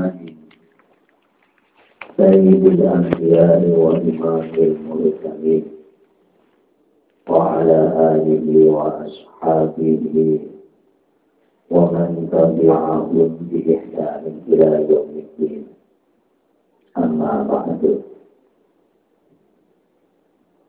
محمد سيد الأنبياء وإمام المرسلين وعلى آله وأصحابه ومن تبعهم بإحسان إلى يوم الدين أما بعد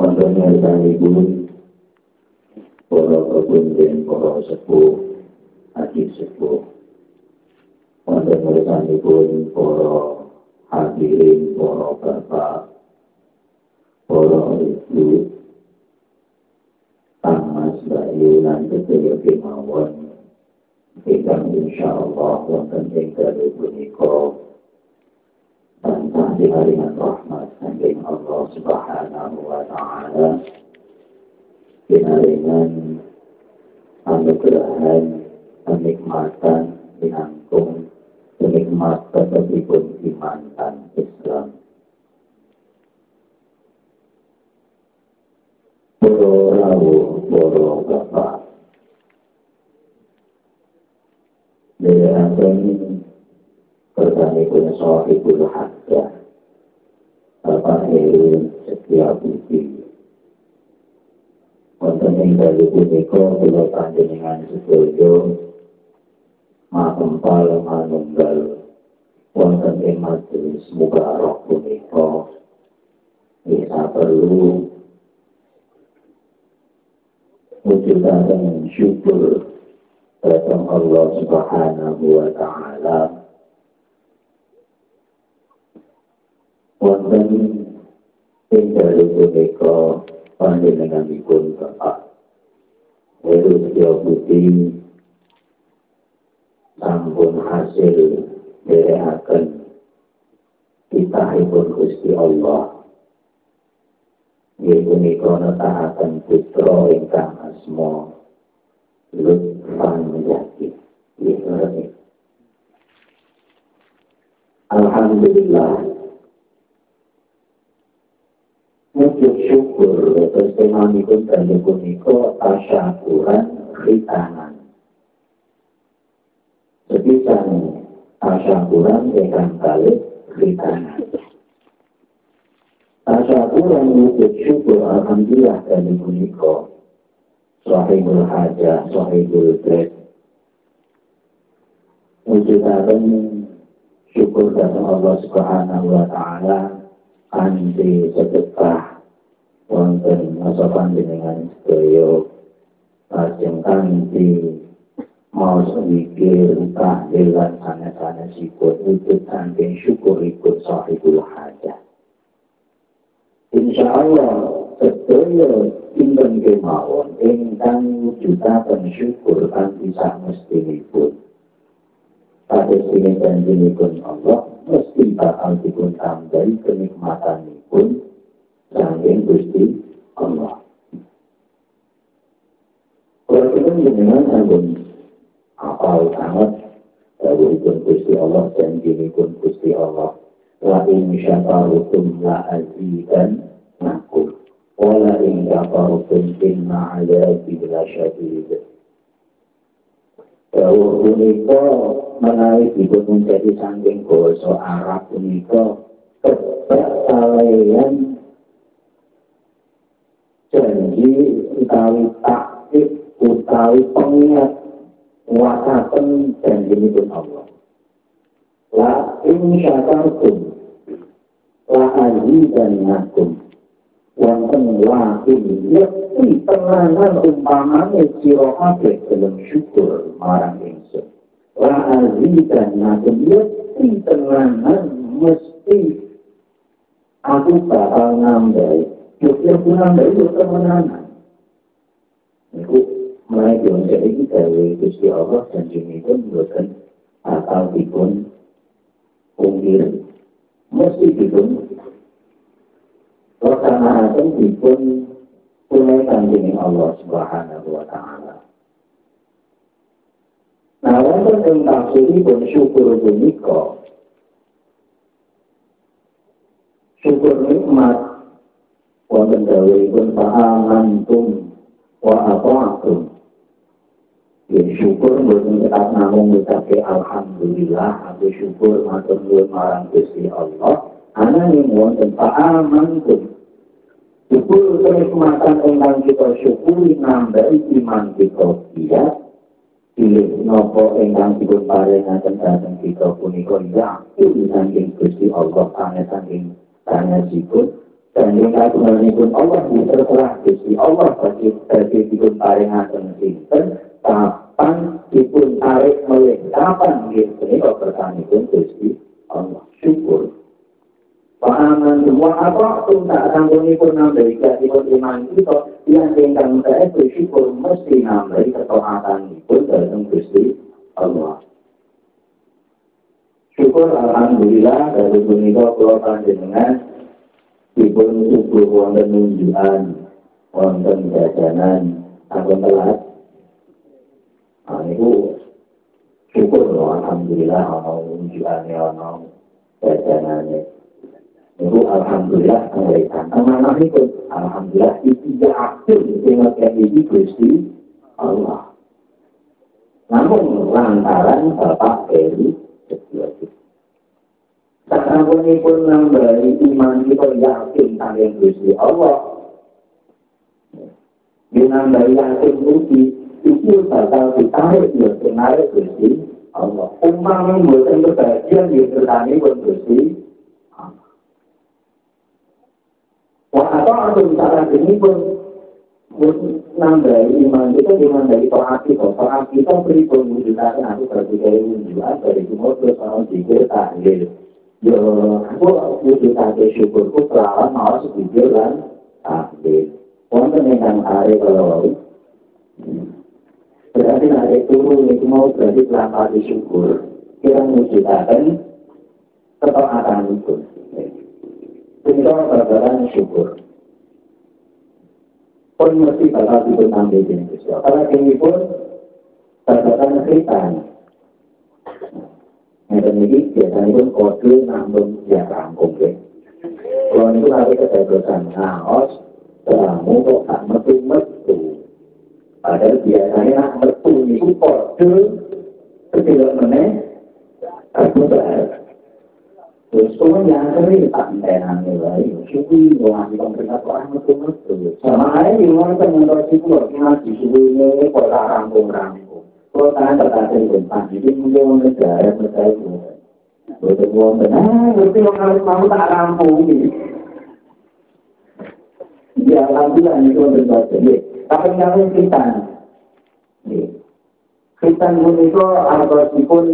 Contohnya dari dulu, para kebun para sepuh, haji sepuh. Dulu, para hadirin, para bapak, para ibu, tamas, bayu, dan ketua kemauan Ingkang insyaallah wonten ing dalem punika tansah dinaringan rahmat saking Allah Subhanahu wa taala dinaringan anugerah kenikmatan dinangkung kenikmat tetepipun iman dan Islam. Poro rawuh, poro bapak, Dilihatkan bertani punya sahibul hajjah. Bapak Heri setiap bukti. Wonten ing dalu punika kula panjenengan sedaya makempal manunggal wonten ing majelis mubarak punika bisa perlu. Wujudaken syukur datang Allah Subhanahu wa taala. Wonten ing dalem punika panjenenganipun Bapak Heru Budi sampun hasil dereaken kitahipun Gusti Allah. Ibu punika netahaken putra ingkang asma lutfan menjadi ini Alhamdulillah. Mujud syukur Terus temanipun dari puniko Tasyakuran khitanan. Sepisan Tasyakuran dengan kali khitanan Tasyakuran wujud syukur Alhamdulillah dari puniko sahibul hajah, sahibul bed. Wujudakan syukur datang Allah Subhanahu wa taala. Anti sedekah wonten masokan dengan sedaya lajeng kanthi mau semikir tahlil lan sanes-sanesipun wujud saking syukur ikut sahibul hajah. Insya Allah sedaya dinten kemawon ingkang wujudaken syukur samestinipun. Pada sini janjinipun Allah mesti bakal dipun tambahi kenikmatanipun saking Gusti Allah. Kalau kita dengan apal sangat dawuhipun Gusti Allah janjinipun Gusti Allah. Wa in syakartum la azidan nakum. Wala in kafartum inna azabi lasyadid. Dawuh punika menawi dipun menjadi saking basa Arab punika kebak saleyan janji utawi takkit utawi pengingat wakaten janjinipun Allah. La in syakartum la azidannakum wonten wakin yakti tenanan umpamane sira dalam syukur marang ingsun la azidan nakum yakti tenanan mesti aku bakal nambah Yukir pun nambah itu temenanan Itu mulai diunjak ini dari Gusti Allah dan Jini pun bukan atau dipun ungkir mesti dipun Pelaksanaan dipun tunaikan dengan Allah Subhanahu wa taala. Nah, wonten ing tafsiripun syukur punika syukur nikmat wonten dawuhipun fa'amantum wa ata'tum Ya syukur boten tetap namung ngucape alhamdulillah aku syukur matur nuwun marang Gusti Allah. Ana ing wonten paaman pun. Syukur kenikmatan ingkang kita syukuri nambahi iman kita dia pilih nopo ingkang dipun paringaken dhateng kita punika yakin saking Gusti Allah sanget saking sanesipun dan yang kagunganipun Allah terserah Gusti Allah bagi bagi dipun paringaken sinten kapan dipun tarik melih kapan? Gitu. Ini kok pertanyaanipun Gusti Allah. Syukur. Pahaman semua apa? Pun tak sanggup pun nambahi kasihipun iman kita yang ingkang saya bersyukur mesti nambahi ketaatan itu dalam Gusti Allah. Syukur Alhamdulillah dari punika kula panjenengan. Dipun subuh wonten nunjukan wonten jajanan. Sampun telat Nah, itu syukur loh, Alhamdulillah, ono unjukane, ono jajanane. Itu Alhamdulillah kembalikan. Amanah itu, Alhamdulillah itu yakin dengan ini Gusti Allah. Namun lantaran Bapak Heri Setiaji. Sampun pun nambahi iman kita yakin tentang Gusti Allah. Dinambahi yakin Gusti itu bakal ditarik ya menarik Gusti Allah. Umpama mboten kebahagiaan ya bertani pun Gusti Wah, atau ada misalnya ini pun nambah iman itu iman dari toat kita. Toat kita beri pemwujudan aku berbagai dari semua terus orang pikir tahlil. Yo, aku wujudan syukurku pelawan malah sepikir dan tahlil. Wonten yang hari kalau Berarti ada turun itu mau berarti melampaui syukur. Kita mewujudkan ketaatan itu. Kita berbadan syukur. Pun mesti bakal dipun ambil di Indonesia. Karena ini pun berbadan kritan. Yang ini biasanya pun kode namun ya rampung ya. Kalau itu nanti kejadian ngaos, kamu kok tak metu-metu. Padahal biasanya nak metu itu kode kecil meneh bahas. Terus kalau yang sering tak tenan nilai, suwi di pemerintah orang metu metu. Sama aja di menurut itu ngaji suwi ini terkait dengan jadi mungkin negara negara itu. Betul betul benar, berarti orang harus mau tak rampung ini. Ya, alhamdulillah ini kalau berbaca. Tapi yang kritan. Kritan menika artosipun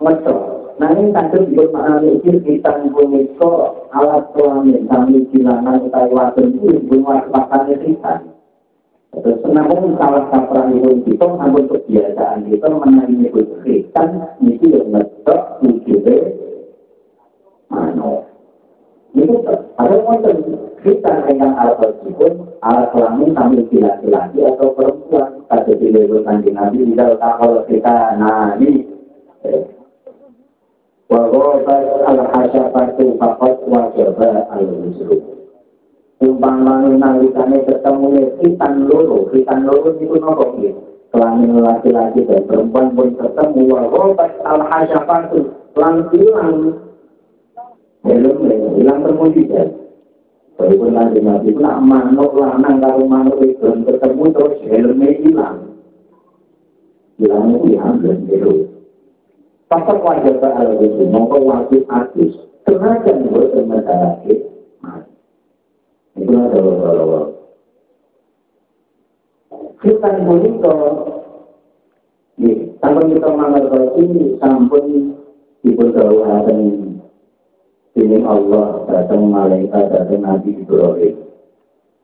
meco. Nah ini kadang juga maknanya itu kritan menika alat kelamin kami kilangan utawi wadon itu buat makannya kritan. Terus namun salah kaprah itu kita namun kebiasaan kita mengenai menyebut kritan itu yang meco wujudnya mano. Itu ada macam kita dengan alat tersebut, alat kelamin kami laki-laki atau perempuan. Kata dilihat nanti nabi, tidak kalau kita nabi. Bahwa al-hasyafatu fakot wajaba al-muslim. Umpama nalikane ketemu kitan loro, kitan loro itu nopo gitu. Kelamin laki-laki dan perempuan pun ketemu, bahwa al-hasyafatu lan hilang. Belum hilang termujizat. Walaupun nanti nabi itu nak manuk lanang kalau manuk itu ketemu terus helmnya hilang. Hilang itu diambil terus. Pasal wajib al itu mongko wajib hadis. Kenajan buat sementara itu. Adalah kalau kita menikah Sampun kita mengalami ini, sampun diperjauhkan ini Allah datang malaikat datang Nabi Ibrahim.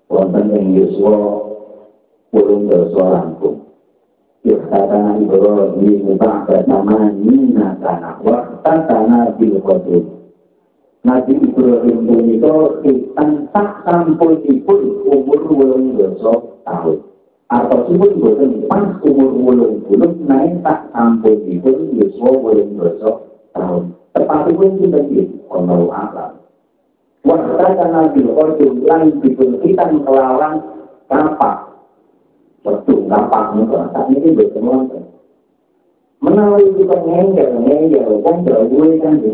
Wonten ing Yuswa pulung dosa langkung. Yusatana Ibrahim ba'da tamani tanah waktu tanah bil. Nabi Ibrahim punika kitan tak sampulipun umur wolung dosa tahun. Atau sipun boten pas umur wolung puluh naik tak sampulipun Yuswa wolung dosa tahun. Tepatipun kita ini, Allah alam. Wahda karena bil ordu lan dibun kita kelawan kapak. waktu gampang itu saat ini bertemu menawi kita ngengkel ngengkel kan jauh kan di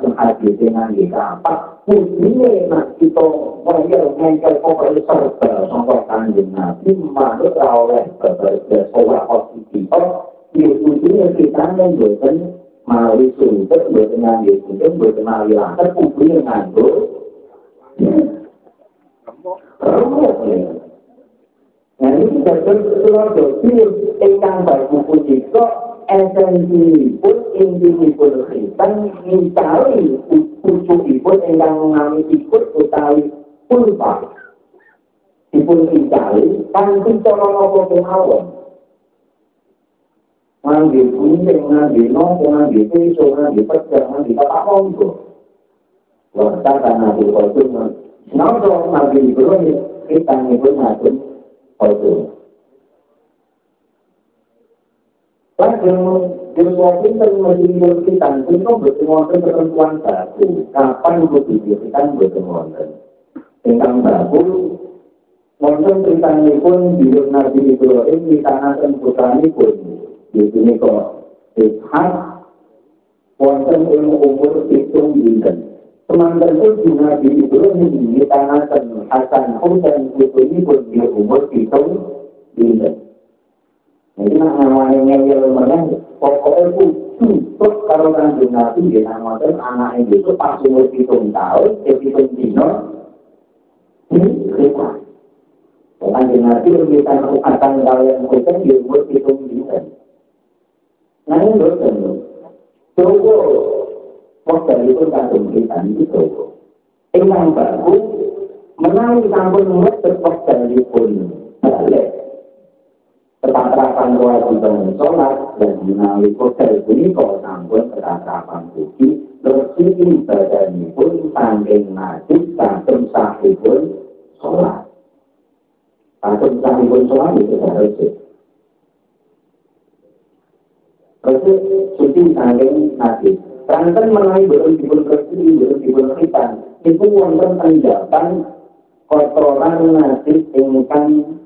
kan hati dengan di apa ini nak kita ngengkel ngengkel pokoknya serba sampai kanjeng nabi manut oleh beberapa soal positif ini kita ngengkel melalui sumpet, buat kenal dia sumpet, buat kenal dia langkah, kubu yang nganggur. Remuk. Remuk, ya. Nah, ini kita berkeluar dosi, ikan baik kubu jika, esensi pun, inti pun, kristen, mencari kubu pun, ikan mengalami ikut, utawi pulpa. Ipun mencari, pantun corong-corong awam. Ngangge kuning, ngangge nopo, ngangge peso, ngangge pecah, ngangge apa monggo. Wah, tak ana di kono. Napa ngangge ibu kita ngibul ngatur Oke. Lajeng ilmu pinter menjadi kita, kita bertemuan ketentuan baku. Kapan begitu kita bertemuan? Tentang baku, wonten ceritanya pun di Nabi Ibrahim di tanah pun di sini kok Ishak wonten ilmu umur hitung dinten Teman-teman itu Nabi Ibrahim ditanahkan Hasan Husain itu ini pun dia umur hitung bintang. Jadi namanya ngeyel menang, pokoknya itu cukup kalau kan Nabi dia namakan anak itu pas umur hitung tahun, dia hitung dino, ini kita. Bukan Nabi kita akan kalian Husain dia umur hitung bintang. 那很多人都走过，我等于说在总经理走过，一样的路，没哪一张不能走，我等于说你来了。Ketatrapan oh, roh di dalam sholat dan menangani kotel bunyi kau sanggup ketatrapan suci bersih badan pun sangking nasi sangking sahibun sholat. Sangking sahibun sholat itu harus. Terus suci saking najis. Ranten mengenai belum dibun bersih, belum dibun hitam. Itu wonten tanggapan kotoran nasi ingkang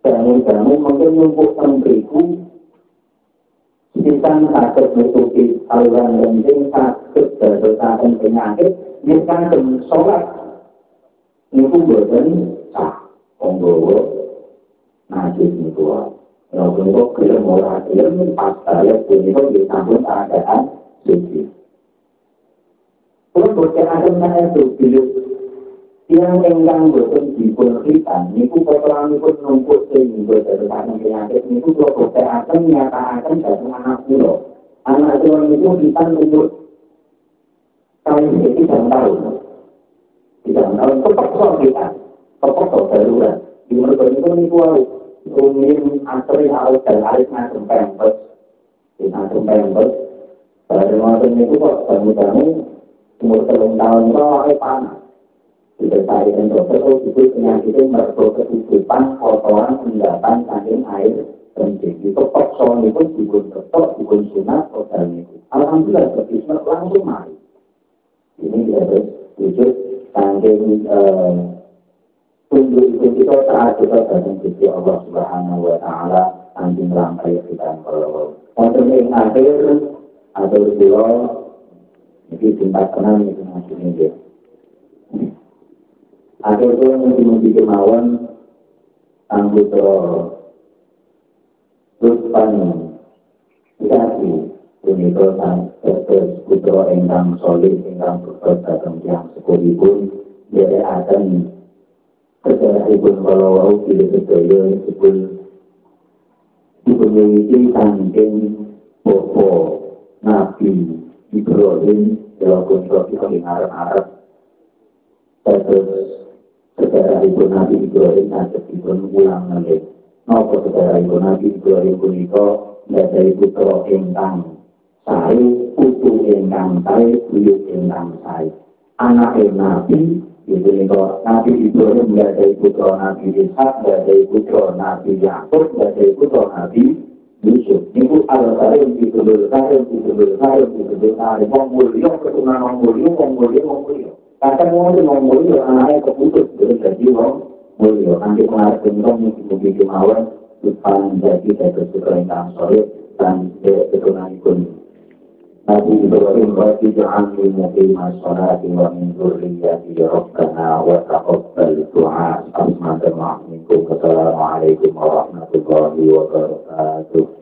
jamu-jamu mungkin numpuk tembriku sisan sakit nutupi saluran genting sakit dadosaken penyakit nikan dem sholat niku boten sah penggawa najis niku untuk gelem ora gelem pas saya punika disambut keadaan suci. Kalau bocah akan itu bila yang enggang boten dipun hitam, niku niku numpuk sehingga dari tanah penyakit niku kalau bocah akan nyatakan dari anak pulau. Anak pulau itu hitam numpuk kali ini tidak tahu. Tidak tahu, kepeksa kita. Di mereka niku umum asri harus dan harus ngasem pempes. Ngasem pempes. Pada waktu itu kok tamu-tamu umur telung tahun itu awalnya panas. Dan dokter, oh itu penyakit itu mereka ketutupan kotoran endapan saking air kencing. Itu pokson itu dikun ketok, dikun sunat, kotoran itu. Alhamdulillah, berbisnis langsung mari. Ini dia terus wujud saking itu kita saat kita datang ke Allah Subhanahu Wa Taala anjing rangkai kita kalau untuk yang akhir atau di jadi cinta kenal itu maksudnya dia. Akhir itu mesti kemauan tangguh terus panen dikasih punika terus putra ingkang solid ingkang berbuat datang yang sekulipun jadi akan Kecuali pun kalau aku tidak percaya, sepul Ibu memiliki tanggeng Bopo Nabi Ibrahim Dalam konsultasi kami harap-harap Terus Secara Ibu Nabi Ibrahim Ajak ulang lagi Nopo secara Ibu Nabi Ibrahim pun itu Baca Ibu Tro Engkang Sari Kutu Engkang Sari Kuyuk Engkang Sari Anak Nabi itu niko Nabi Ibrahim dari putra Nabi Ishak dari putra Nabi Yakub dari putra Nabi Yusuf. Niku al-karim di sebel karim, di sebel karim, di sebel karim. Wong mulia, keturunan wong mulia. Kadang wong mulia, wong mulia, anaknya keputus. Jadi jadi wong mulia. Nanti pengarap kentung, mungkin kemauan, jadi saya kesukaan yang solid dan Nabi Ibrahim Rabbi ja'alni muqimah salati wa min dzurriyyati rabbana wa taqabbal du'a asma dan minkum assalamualaikum warahmatullahi wabarakatuh